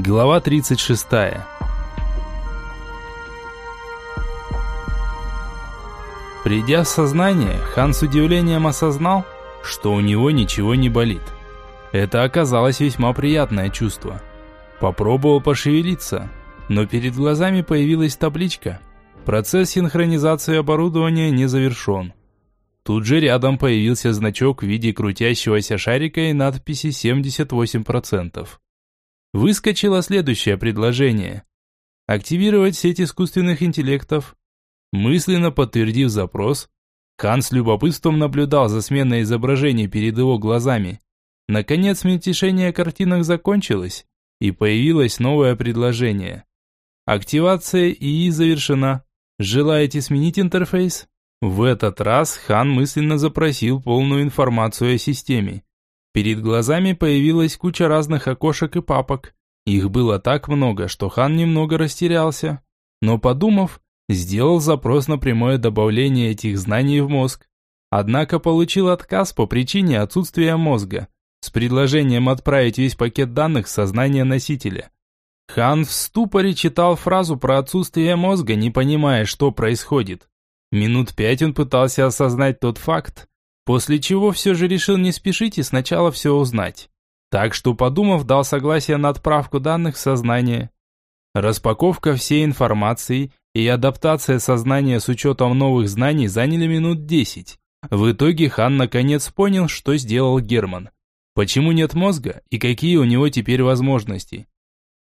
Глава 36. Придя в сознание, Хан с удивлением осознал, что у него ничего не болит. Это оказалось весьма приятное чувство. Попробовал пошевелиться, но перед глазами появилась табличка «Процесс синхронизации оборудования не завершен». Тут же рядом появился значок в виде крутящегося шарика и надписи 78%. Выскочило следующее предложение. Активировать сеть искусственных интеллектов. Мысленно подтвердив запрос, Хан с любопытством наблюдал за сменой изображений перед его глазами. Наконец мельтешение картинок закончилось, и появилось новое предложение. Активация ИИ завершена. Желаете сменить интерфейс? В этот раз Хан мысленно запросил полную информацию о системе. Перед глазами появилась куча разных окошек и папок. Их было так много, что Хан немного растерялся. Но подумав, сделал запрос на прямое добавление этих знаний в мозг. Однако получил отказ по причине отсутствия мозга, с предложением отправить весь пакет данных в сознание носителя. Хан в ступоре читал фразу про отсутствие мозга, не понимая, что происходит. Минут пять он пытался осознать тот факт, После чего все же решил не спешить и сначала все узнать. Так что, подумав, дал согласие на отправку данных в сознание. Распаковка всей информации и адаптация сознания с учетом новых знаний заняли минут 10. В итоге Хан наконец понял, что сделал Герман. Почему нет мозга и какие у него теперь возможности.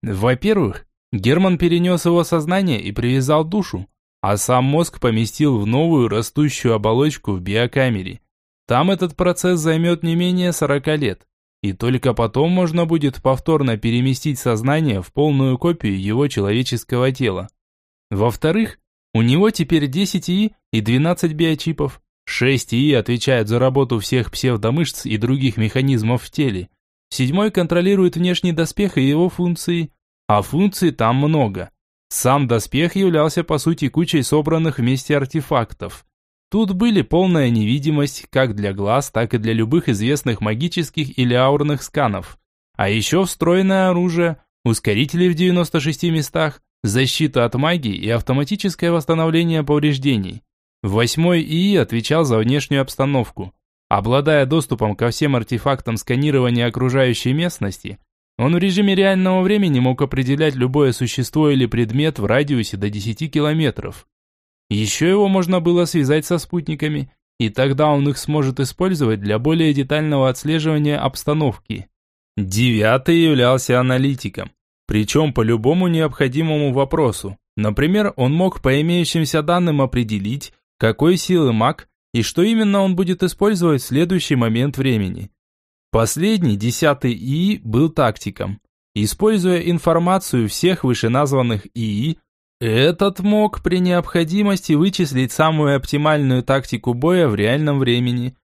Во-первых, Герман перенес его сознание и привязал душу, а сам мозг поместил в новую растущую оболочку в биокамере. Там этот процесс займет не менее 40 лет, и только потом можно будет повторно переместить сознание в полную копию его человеческого тела. Во-вторых, у него теперь 10 ИИ и 12 биочипов. 6 ИИ отвечают за работу всех псевдомышц и других механизмов в теле. Седьмой контролирует внешний доспех и его функции, а функций там много. Сам доспех являлся по сути кучей собранных вместе артефактов. Тут были полная невидимость как для глаз, так и для любых известных магических или аурных сканов. А еще встроенное оружие, ускорители в 96 местах, защита от магии и автоматическое восстановление повреждений. Восьмой ИИ отвечал за внешнюю обстановку. Обладая доступом ко всем артефактам сканирования окружающей местности, он в режиме реального времени мог определять любое существо или предмет в радиусе до 10 километров. Еще его можно было связать со спутниками, и тогда он их сможет использовать для более детального отслеживания обстановки. Девятый являлся аналитиком, причем по любому необходимому вопросу. Например, он мог по имеющимся данным определить, какой силы маг и что именно он будет использовать в следующий момент времени. Последний, десятый ИИ, был тактиком. Используя информацию всех вышеназванных ИИ, этот мог при необходимости вычислить самую оптимальную тактику боя в реальном времени.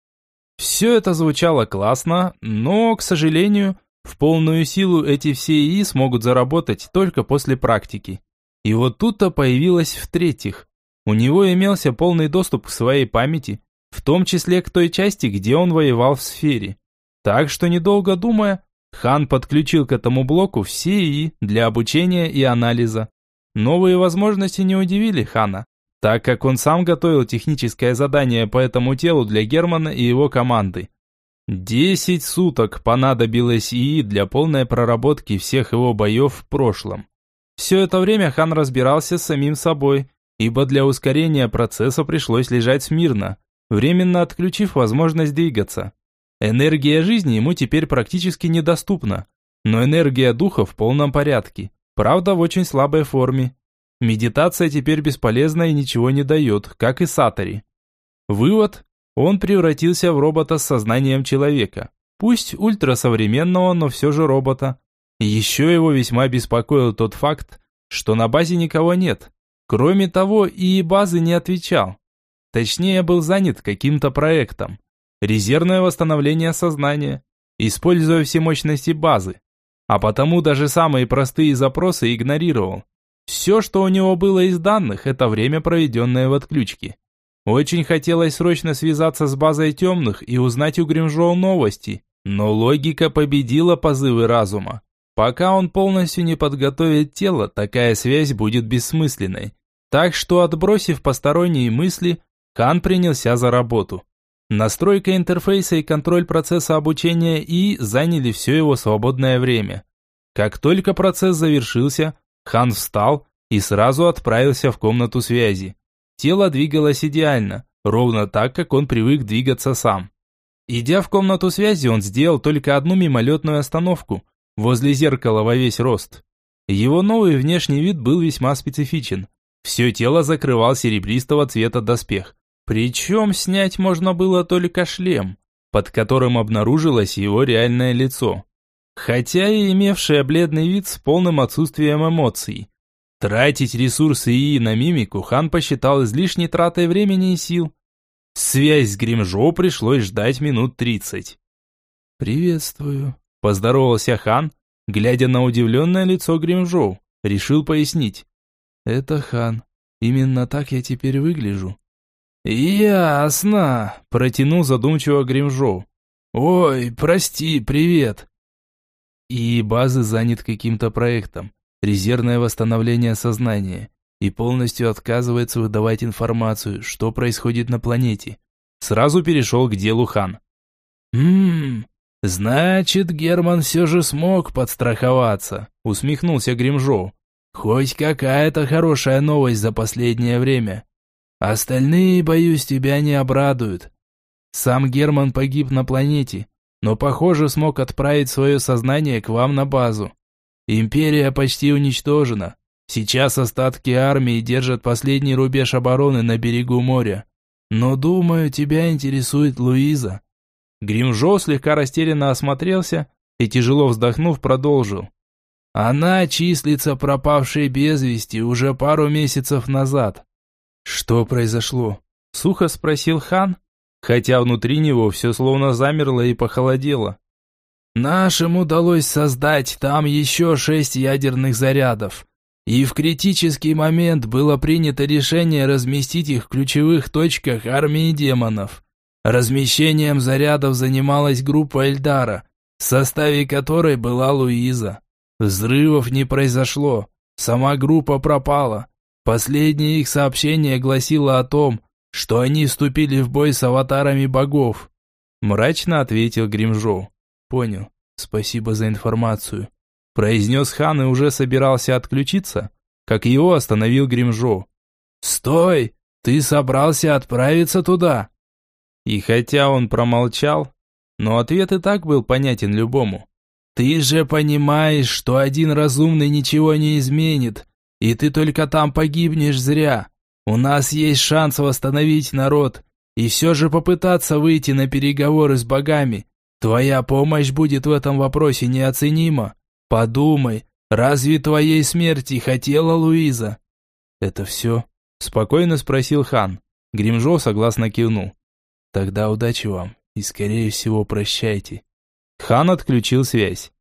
Все это звучало классно, но, к сожалению, в полную силу эти все ИИ смогут заработать только после практики. И вот тут-то появилось в-третьих. У него имелся полный доступ к своей памяти, в том числе к той части, где он воевал в сфере. Так что, недолго думая, Хан подключил к этому блоку все ИИ для обучения и анализа. Новые возможности не удивили Хана, так как он сам готовил техническое задание по этому телу для Германа и его команды. Десять суток понадобилось ИИ для полной проработки всех его боев в прошлом. Все это время Хан разбирался с самим собой, ибо для ускорения процесса пришлось лежать смирно, временно отключив возможность двигаться. Энергия жизни ему теперь практически недоступна, но энергия духа в полном порядке. Правда, в очень слабой форме. Медитация теперь бесполезна и ничего не дает, как и сатори. Вывод. Он превратился в робота с сознанием человека. Пусть ультрасовременного, но все же робота. Еще его весьма беспокоил тот факт, что на базе никого нет. Кроме того, и базы не отвечал. Точнее, был занят каким-то проектом. Резервное восстановление сознания, используя все мощности базы а потому даже самые простые запросы игнорировал. Все, что у него было из данных, это время, проведенное в отключке. Очень хотелось срочно связаться с базой темных и узнать у Гримжоу новости, но логика победила позывы разума. Пока он полностью не подготовит тело, такая связь будет бессмысленной. Так что, отбросив посторонние мысли, Хан принялся за работу. Настройка интерфейса и контроль процесса обучения И заняли все его свободное время. Как только процесс завершился, Хан встал и сразу отправился в комнату связи. Тело двигалось идеально, ровно так, как он привык двигаться сам. Идя в комнату связи, он сделал только одну мимолетную остановку, возле зеркала во весь рост. Его новый внешний вид был весьма специфичен. Все тело закрывал серебристого цвета доспех. Причем снять можно было только шлем, под которым обнаружилось его реальное лицо. Хотя и имевшее бледный вид с полным отсутствием эмоций. Тратить ресурсы ИИ на мимику хан посчитал излишней тратой времени и сил. Связь с Гримжоу пришлось ждать минут тридцать. «Приветствую», – поздоровался хан, глядя на удивленное лицо Гримжоу. Решил пояснить. «Это хан. Именно так я теперь выгляжу». «Ясно», – протянул задумчиво Гримжоу. «Ой, прости, привет». И базы занят каким-то проектом. Резервное восстановление сознания. И полностью отказывается выдавать информацию, что происходит на планете. Сразу перешел к делу хан. «Ммм, значит, Герман все же смог подстраховаться», усмехнулся Гримжоу. «Хоть какая-то хорошая новость за последнее время. Остальные, боюсь, тебя не обрадуют. Сам Герман погиб на планете, но, похоже, смог отправить свое сознание к вам на базу. Империя почти уничтожена. Сейчас остатки армии держат последний рубеж обороны на берегу моря. Но, думаю, тебя интересует Луиза». Гримжо слегка растерянно осмотрелся и, тяжело вздохнув, продолжил. «Она числится пропавшей без вести уже пару месяцев назад. «Что произошло?» – сухо спросил хан, хотя внутри него все словно замерло и похолодело. «Нашим удалось создать там еще шесть ядерных зарядов, и в критический момент было принято решение разместить их в ключевых точках армии демонов. Размещением зарядов занималась группа Эльдара, в составе которой была Луиза. Взрывов не произошло, сама группа пропала, Последнее их сообщение гласило о том, что они вступили в бой с аватарами богов. Мрачно ответил Гримжоу. Понял. Спасибо за информацию. Произнес хан и уже собирался отключиться, как его остановил Гримжоу. «Стой! Ты собрался отправиться туда?» И хотя он промолчал, но ответ и так был понятен любому. «Ты же понимаешь, что один разумный ничего не изменит, и ты только там погибнешь зря. У нас есть шанс восстановить народ и все же попытаться выйти на переговоры с богами. Твоя помощь будет в этом вопросе неоценима. Подумай, разве твоей смерти хотела Луиза?» «Это все?» – спокойно спросил хан. Гримжо согласно кивнул. «Тогда удачи вам и, скорее всего, прощайте». Хан отключил связь.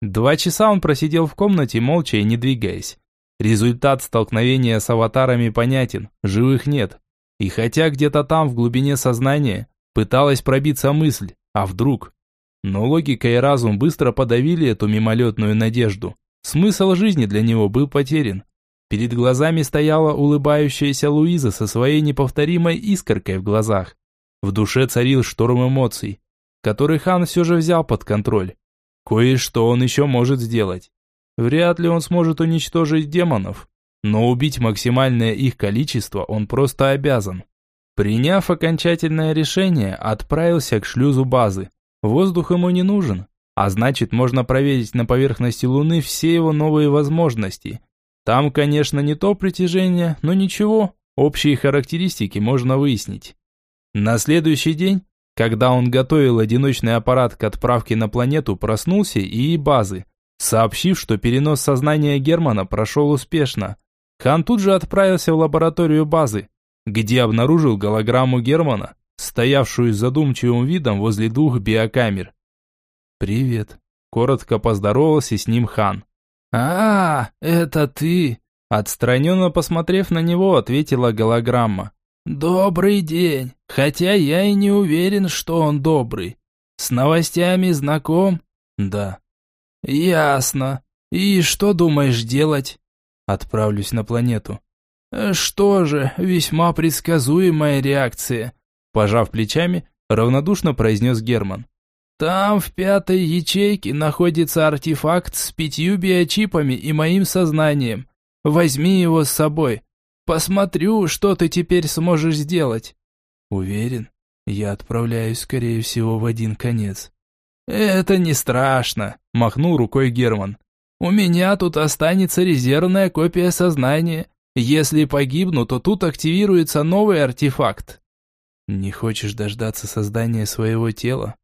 Два часа он просидел в комнате, молча и не двигаясь. Результат столкновения с аватарами понятен, живых нет. И хотя где-то там, в глубине сознания, пыталась пробиться мысль, а вдруг? Но логика и разум быстро подавили эту мимолетную надежду. Смысл жизни для него был потерян. Перед глазами стояла улыбающаяся Луиза со своей неповторимой искоркой в глазах. В душе царил шторм эмоций, который хан все же взял под контроль. Кое-что он еще может сделать. Вряд ли он сможет уничтожить демонов, но убить максимальное их количество он просто обязан. Приняв окончательное решение, отправился к шлюзу базы. Воздух ему не нужен, а значит можно проверить на поверхности Луны все его новые возможности. Там, конечно, не то притяжение, но ничего, общие характеристики можно выяснить. На следующий день, когда он готовил одиночный аппарат к отправке на планету, проснулся и базы сообщив, что перенос сознания Германа прошел успешно. Хан тут же отправился в лабораторию базы, где обнаружил голограмму Германа, стоявшую с задумчивым видом возле двух биокамер. «Привет», – коротко поздоровался с ним Хан. «А, это ты!» Отстраненно посмотрев на него, ответила голограмма. «Добрый день, хотя я и не уверен, что он добрый. С новостями знаком?» «Да». Ясно. И что думаешь делать? Отправлюсь на планету. Что же, весьма предсказуемая реакция. Пожав плечами, равнодушно произнес Герман. Там в пятой ячейке находится артефакт с пятью биочипами и моим сознанием. Возьми его с собой. Посмотрю, что ты теперь сможешь сделать. Уверен, я отправляюсь, скорее всего, в один конец. Это не страшно, махнул рукой Герман. У меня тут останется резервная копия сознания. Если погибну, то тут активируется новый артефакт. Не хочешь дождаться создания своего тела?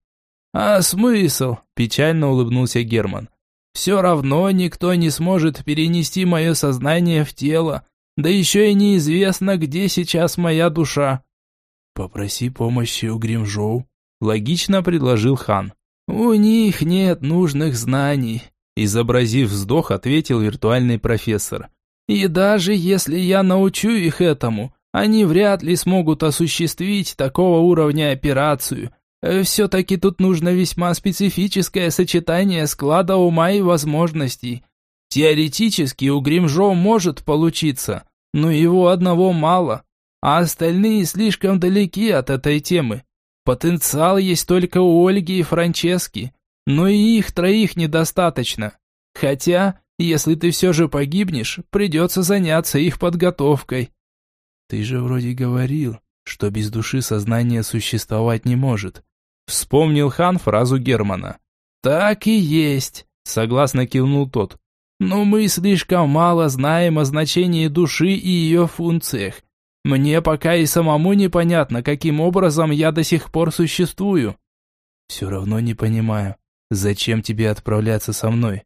«А смысл?» – печально улыбнулся Герман. «Все равно никто не сможет перенести мое сознание в тело, да еще и неизвестно, где сейчас моя душа». «Попроси помощи у Гримжоу», – логично предложил хан. «У них нет нужных знаний», – изобразив вздох, ответил виртуальный профессор. «И даже если я научу их этому, они вряд ли смогут осуществить такого уровня операцию, Э, Все-таки тут нужно весьма специфическое сочетание склада ума и возможностей. Теоретически у Гримжо может получиться, но его одного мало, а остальные слишком далеки от этой темы. Потенциал есть только у Ольги и Франчески, но и их троих недостаточно. Хотя, если ты все же погибнешь, придется заняться их подготовкой. Ты же вроде говорил, что без души сознание существовать не может. Вспомнил хан фразу Германа. «Так и есть», — согласно кивнул тот. «Но мы слишком мало знаем о значении души и ее функциях. Мне пока и самому непонятно, каким образом я до сих пор существую». «Все равно не понимаю, зачем тебе отправляться со мной?»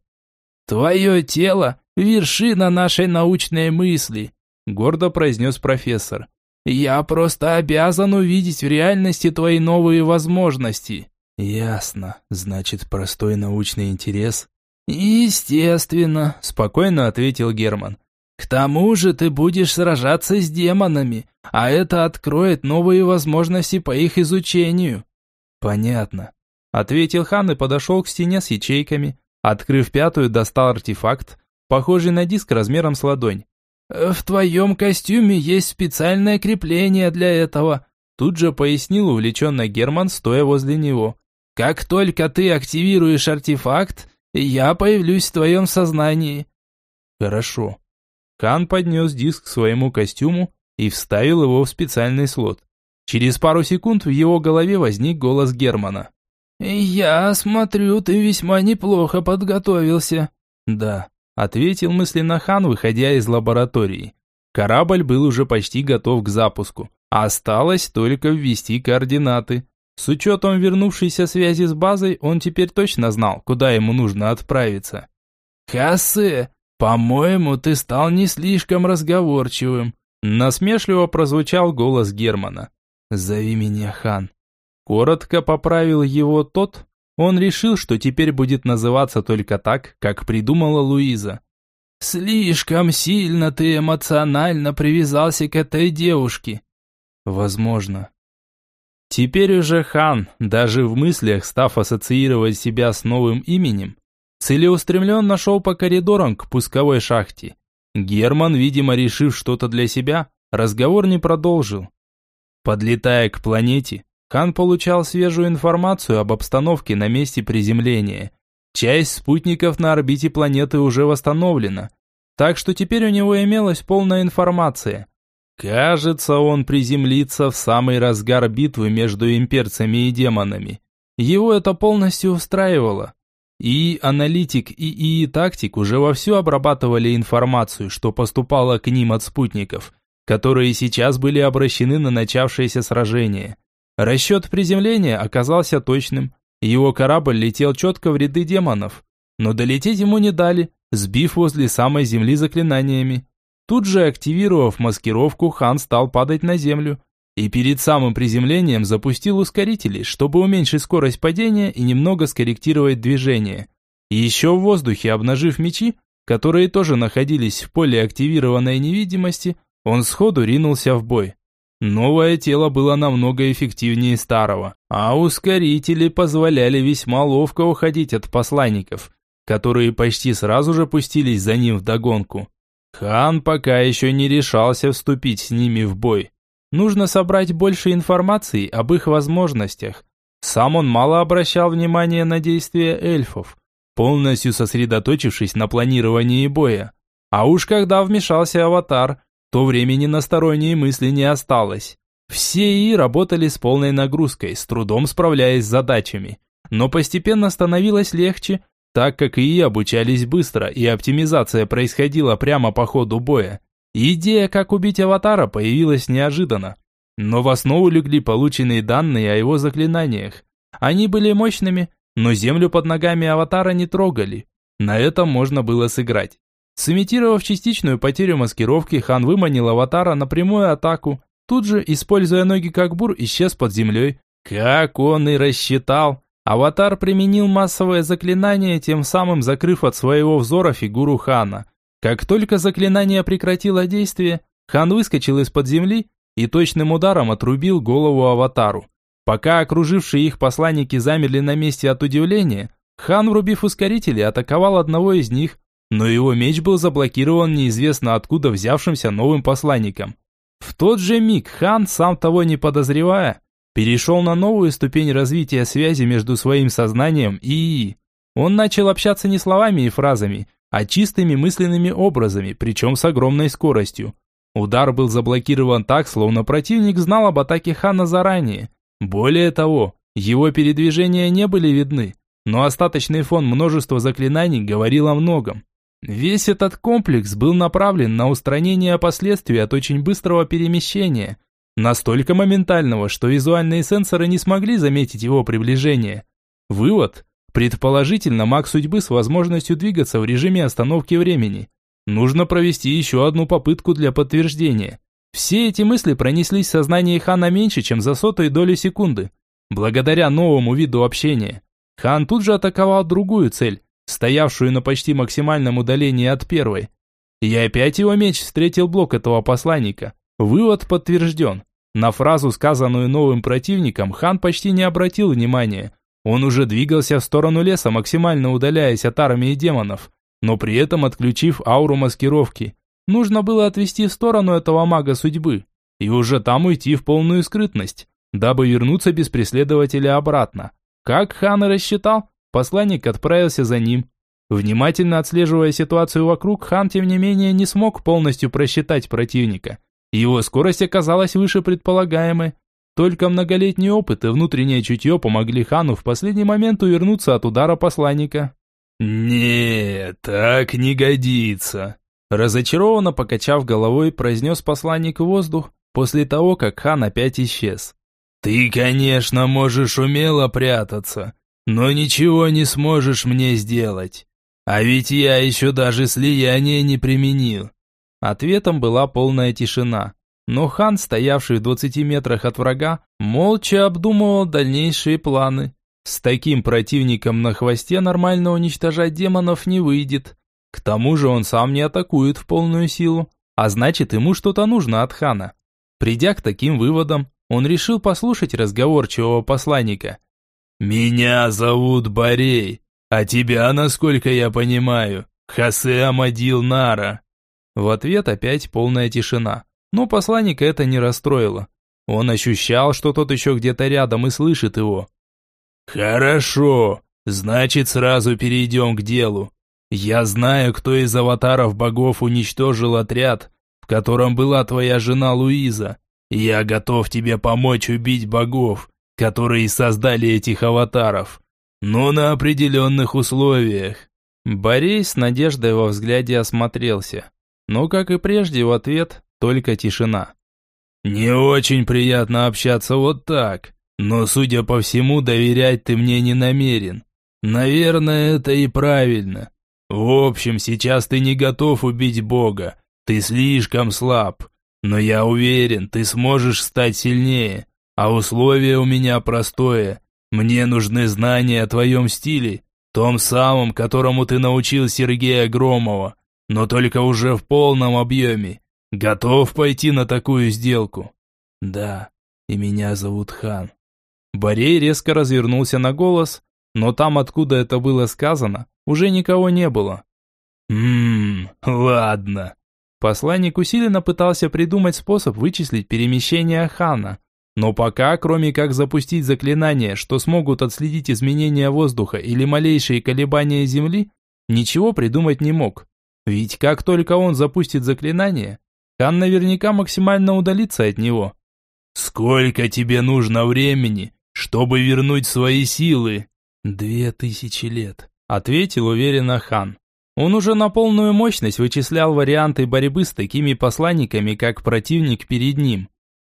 «Твое тело — вершина нашей научной мысли», — гордо произнес профессор. Я просто обязан увидеть в реальности твои новые возможности. Ясно. Значит, простой научный интерес. Естественно, спокойно ответил Герман. К тому же ты будешь сражаться с демонами, а это откроет новые возможности по их изучению. Понятно, ответил Хан и подошел к стене с ячейками. Открыв пятую, достал артефакт, похожий на диск размером с ладонь. «В твоем костюме есть специальное крепление для этого», тут же пояснил увлеченно Герман, стоя возле него. «Как только ты активируешь артефакт, я появлюсь в твоем сознании». «Хорошо». Кан поднес диск к своему костюму и вставил его в специальный слот. Через пару секунд в его голове возник голос Германа. «Я смотрю, ты весьма неплохо подготовился». «Да, ответил мысленно Хан, выходя из лаборатории. Корабль был уже почти готов к запуску. Осталось только ввести координаты. С учетом вернувшейся связи с базой, он теперь точно знал, куда ему нужно отправиться. «Хассе, по-моему, ты стал не слишком разговорчивым», насмешливо прозвучал голос Германа. «Зови меня Хан». Коротко поправил его тот, он решил, что теперь будет называться только так, как придумала Луиза. «Слишком сильно ты эмоционально привязался к этой девушке». «Возможно». Теперь уже хан, даже в мыслях став ассоциировать себя с новым именем, целеустремленно шел по коридорам к пусковой шахте. Герман, видимо, решив что-то для себя, разговор не продолжил. Подлетая к планете, Хан получал свежую информацию об обстановке на месте приземления. Часть спутников на орбите планеты уже восстановлена, так что теперь у него имелась полная информация. Кажется, он приземлится в самый разгар битвы между имперцами и демонами. Его это полностью устраивало. И аналитик, и и тактик уже вовсю обрабатывали информацию, что поступало к ним от спутников, которые сейчас были обращены на начавшееся сражение. Расчет приземления оказался точным. Его корабль летел четко в ряды демонов, но долететь ему не дали, сбив возле самой земли заклинаниями. Тут же, активировав маскировку, хан стал падать на землю и перед самым приземлением запустил ускорители, чтобы уменьшить скорость падения и немного скорректировать движение. еще в воздухе, обнажив мечи, которые тоже находились в поле активированной невидимости, он сходу ринулся в бой. Новое тело было намного эффективнее старого, а ускорители позволяли весьма ловко уходить от посланников, которые почти сразу же пустились за ним вдогонку. Хан пока еще не решался вступить с ними в бой. Нужно собрать больше информации об их возможностях. Сам он мало обращал внимания на действия эльфов, полностью сосредоточившись на планировании боя. А уж когда вмешался аватар, то времени на сторонние мысли не осталось. Все ИИ работали с полной нагрузкой, с трудом справляясь с задачами. Но постепенно становилось легче, так как ИИ обучались быстро, и оптимизация происходила прямо по ходу боя. Идея, как убить аватара, появилась неожиданно. Но в основу легли полученные данные о его заклинаниях. Они были мощными, но землю под ногами аватара не трогали. На этом можно было сыграть. Сымитировав частичную потерю маскировки, хан выманил аватара на прямую атаку, Тут же, используя ноги как бур, исчез под землей. Как он и рассчитал. Аватар применил массовое заклинание, тем самым закрыв от своего взора фигуру хана. Как только заклинание прекратило действие, хан выскочил из-под земли и точным ударом отрубил голову аватару. Пока окружившие их посланники замерли на месте от удивления, хан, врубив ускорители, атаковал одного из них, но его меч был заблокирован неизвестно откуда взявшимся новым посланником. В тот же миг хан, сам того не подозревая, перешел на новую ступень развития связи между своим сознанием и. Он начал общаться не словами и фразами, а чистыми мысленными образами, причем с огромной скоростью. Удар был заблокирован так, словно противник знал об атаке хана заранее. Более того, его передвижения не были видны, но остаточный фон множества заклинаний говорил о многом. Весь этот комплекс был направлен на устранение последствий от очень быстрого перемещения, настолько моментального, что визуальные сенсоры не смогли заметить его приближение. Вывод – предположительно маг судьбы с возможностью двигаться в режиме остановки времени. Нужно провести еще одну попытку для подтверждения. Все эти мысли пронеслись в сознании Хана меньше, чем за сотую долю секунды. Благодаря новому виду общения. Хан тут же атаковал другую цель стоявшую на почти максимальном удалении от первой. И опять его меч встретил блок этого посланника. Вывод подтвержден. На фразу, сказанную новым противником, хан почти не обратил внимания. Он уже двигался в сторону леса, максимально удаляясь от армии демонов, но при этом отключив ауру маскировки. Нужно было отвести в сторону этого мага судьбы и уже там уйти в полную скрытность, дабы вернуться без преследователя обратно. Как хан и рассчитал, Посланник отправился за ним. Внимательно отслеживая ситуацию вокруг, хан, тем не менее, не смог полностью просчитать противника. Его скорость оказалась выше предполагаемой. Только многолетний опыт и внутреннее чутье помогли хану в последний момент увернуться от удара посланника. «Нет, так не годится», Разочарованно покачав головой, произнес посланник воздух, после того, как хан опять исчез. «Ты, конечно, можешь умело прятаться, но ничего не сможешь мне сделать. А ведь я еще даже слияние не применил». Ответом была полная тишина. Но хан, стоявший в двадцати метрах от врага, молча обдумывал дальнейшие планы. С таким противником на хвосте нормально уничтожать демонов не выйдет. К тому же он сам не атакует в полную силу, а значит ему что-то нужно от хана. Придя к таким выводам, он решил послушать разговорчивого посланника – «Меня зовут Борей, а тебя, насколько я понимаю, Хосе Амадил Нара». В ответ опять полная тишина, но посланника это не расстроило. Он ощущал, что тот еще где-то рядом и слышит его. «Хорошо, значит сразу перейдем к делу. Я знаю, кто из аватаров богов уничтожил отряд, в котором была твоя жена Луиза. Я готов тебе помочь убить богов, которые создали этих аватаров, но на определенных условиях. Борис с надеждой во взгляде осмотрелся, но, как и прежде, в ответ только тишина. «Не очень приятно общаться вот так, но, судя по всему, доверять ты мне не намерен. Наверное, это и правильно. В общем, сейчас ты не готов убить Бога, ты слишком слаб, но я уверен, ты сможешь стать сильнее. А условие у меня простое. Мне нужны знания о твоем стиле, том самом, которому ты научил Сергея Громова, но только уже в полном объеме. Готов пойти на такую сделку? Да, и меня зовут Хан. Борей резко развернулся на голос, но там, откуда это было сказано, уже никого не было. «Ммм, ладно». Посланник усиленно пытался придумать способ вычислить перемещение Хана, но пока, кроме как запустить заклинания, что смогут отследить изменения воздуха или малейшие колебания Земли, ничего придумать не мог. Ведь как только он запустит заклинание, Хан наверняка максимально удалится от него. «Сколько тебе нужно времени, чтобы вернуть свои силы?» «Две тысячи лет», — ответил уверенно Хан. Он уже на полную мощность вычислял варианты борьбы с такими посланниками, как противник перед ним.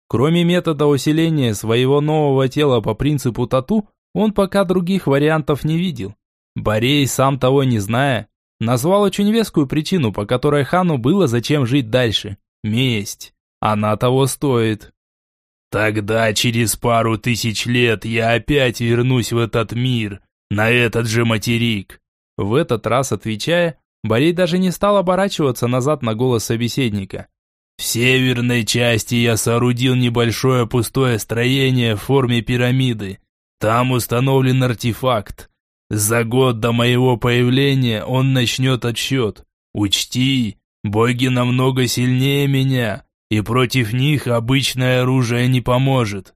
Кроме метода усиления своего нового тела по принципу тату, он пока других вариантов не видел. Борей, сам того не зная, назвал очень вескую причину, по которой хану было зачем жить дальше. Месть. Она того стоит. Тогда через пару тысяч лет я опять вернусь в этот мир, на этот же материк. В этот раз отвечая, Борей даже не стал оборачиваться назад на голос собеседника. В северной части я соорудил небольшое пустое строение в форме пирамиды. Там установлен артефакт. За год до моего появления он начнет отсчет. Учти, боги намного сильнее меня, и против них обычное оружие не поможет.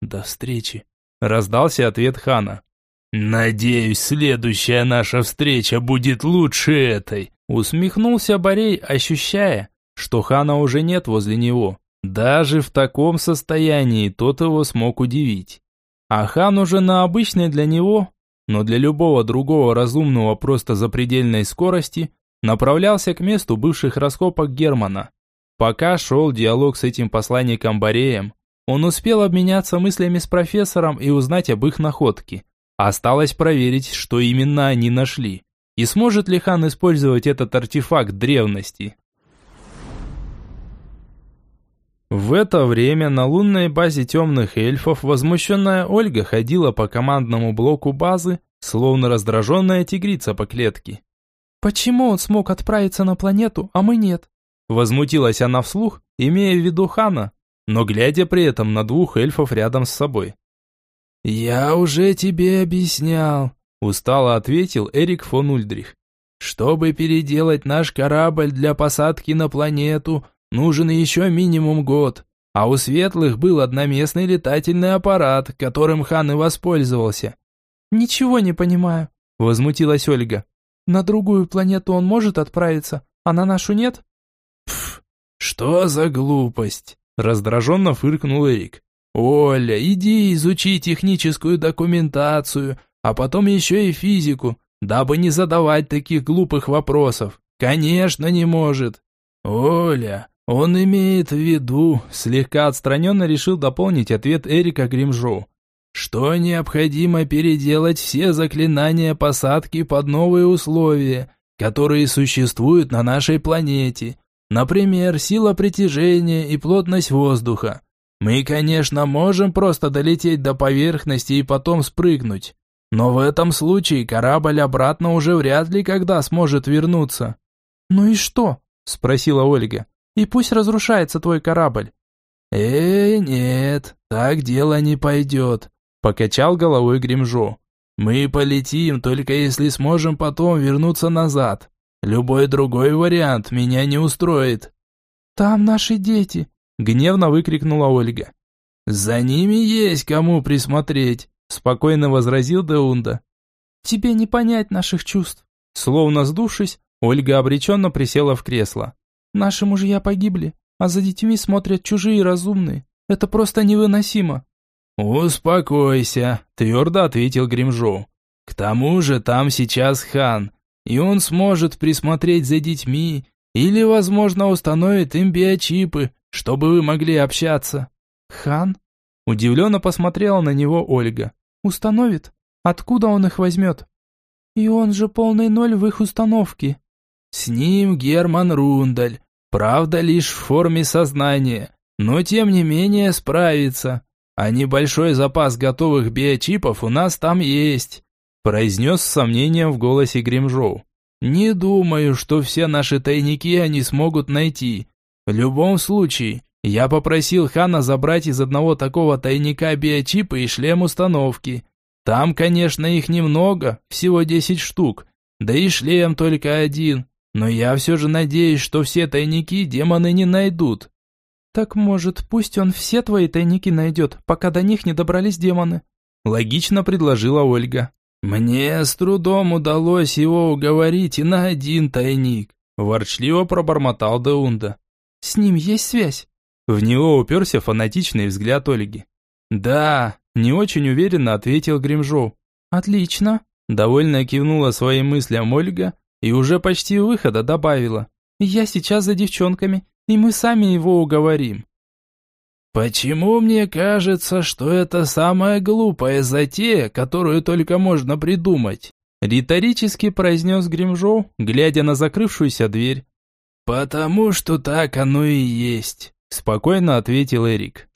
До встречи, раздался ответ хана. Надеюсь, следующая наша встреча будет лучше этой, усмехнулся Борей, ощущая, что Хана уже нет возле него. Даже в таком состоянии тот его смог удивить. А Хан уже на обычной для него, но для любого другого разумного просто запредельной скорости, направлялся к месту бывших раскопок Германа. Пока шел диалог с этим посланником Бореем, он успел обменяться мыслями с профессором и узнать об их находке. Осталось проверить, что именно они нашли. И сможет ли хан использовать этот артефакт древности? В это время на лунной базе темных эльфов возмущенная Ольга ходила по командному блоку базы, словно раздраженная тигрица по клетке. «Почему он смог отправиться на планету, а мы нет?» Возмутилась она вслух, имея в виду Хана, но глядя при этом на двух эльфов рядом с собой. «Я уже тебе объяснял», – устало ответил Эрик фон Ульдрих. «Чтобы переделать наш корабль для посадки на планету, Нужен еще минимум год. А у светлых был одноместный летательный аппарат, которым хан и воспользовался. «Ничего не понимаю», – возмутилась Ольга. «На другую планету он может отправиться, а на нашу нет?» «Пф, что за глупость?» – раздраженно фыркнул Эрик. «Оля, иди изучи техническую документацию, а потом еще и физику, дабы не задавать таких глупых вопросов. Конечно, не может. Оля, он имеет в виду, слегка отстраненно решил дополнить ответ Эрика Гримжоу, что необходимо переделать все заклинания посадки под новые условия, которые существуют на нашей планете. Например, сила притяжения и плотность воздуха. Мы, конечно, можем просто долететь до поверхности и потом спрыгнуть. Но в этом случае корабль обратно уже вряд ли когда сможет вернуться. «Ну и что?» – спросила Ольга. И пусть разрушается твой корабль». «Э, нет, так дело не пойдет», – покачал головой Гримжо. «Мы полетим, только если сможем потом вернуться назад. Любой другой вариант меня не устроит». «Там наши дети», – гневно выкрикнула Ольга. «За ними есть кому присмотреть», – спокойно возразил Деунда. «Тебе не понять наших чувств». Словно сдувшись, Ольга обреченно присела в кресло. Наши мужья погибли, а за детьми смотрят чужие разумные. Это просто невыносимо». «Успокойся», – твердо ответил Гримжоу. «К тому же там сейчас хан, и он сможет присмотреть за детьми или, возможно, установит им биочипы, чтобы вы могли общаться». «Хан?» – удивленно посмотрела на него Ольга. «Установит? Откуда он их возьмет?» «И он же полный ноль в их установке», с ним Герман Рундаль, правда лишь в форме сознания, но тем не менее справится. А небольшой запас готовых биочипов у нас там есть», произнес с сомнением в голосе Гримжоу. «Не думаю, что все наши тайники они смогут найти. В любом случае, я попросил Хана забрать из одного такого тайника биочипы и шлем установки. Там, конечно, их немного, всего 10 штук, Да и шлем только один. Но я все же надеюсь, что все тайники демоны не найдут. Так может, пусть он все твои тайники найдет, пока до них не добрались демоны? Логично предложила Ольга. Мне с трудом удалось его уговорить и на один тайник. Ворчливо пробормотал Деунда. С ним есть связь? В него уперся фанатичный взгляд Ольги. «Да», – не очень уверенно ответил Гримжоу. «Отлично», – довольно кивнула своим мыслям Ольга и уже почти у выхода добавила. «Я сейчас за девчонками, и мы сами его уговорим». «Почему мне кажется, что это самая глупая затея, которую только можно придумать?» Риторически произнес Гримжоу, глядя на закрывшуюся дверь. «Потому что так оно и есть», – спокойно ответил Эрик.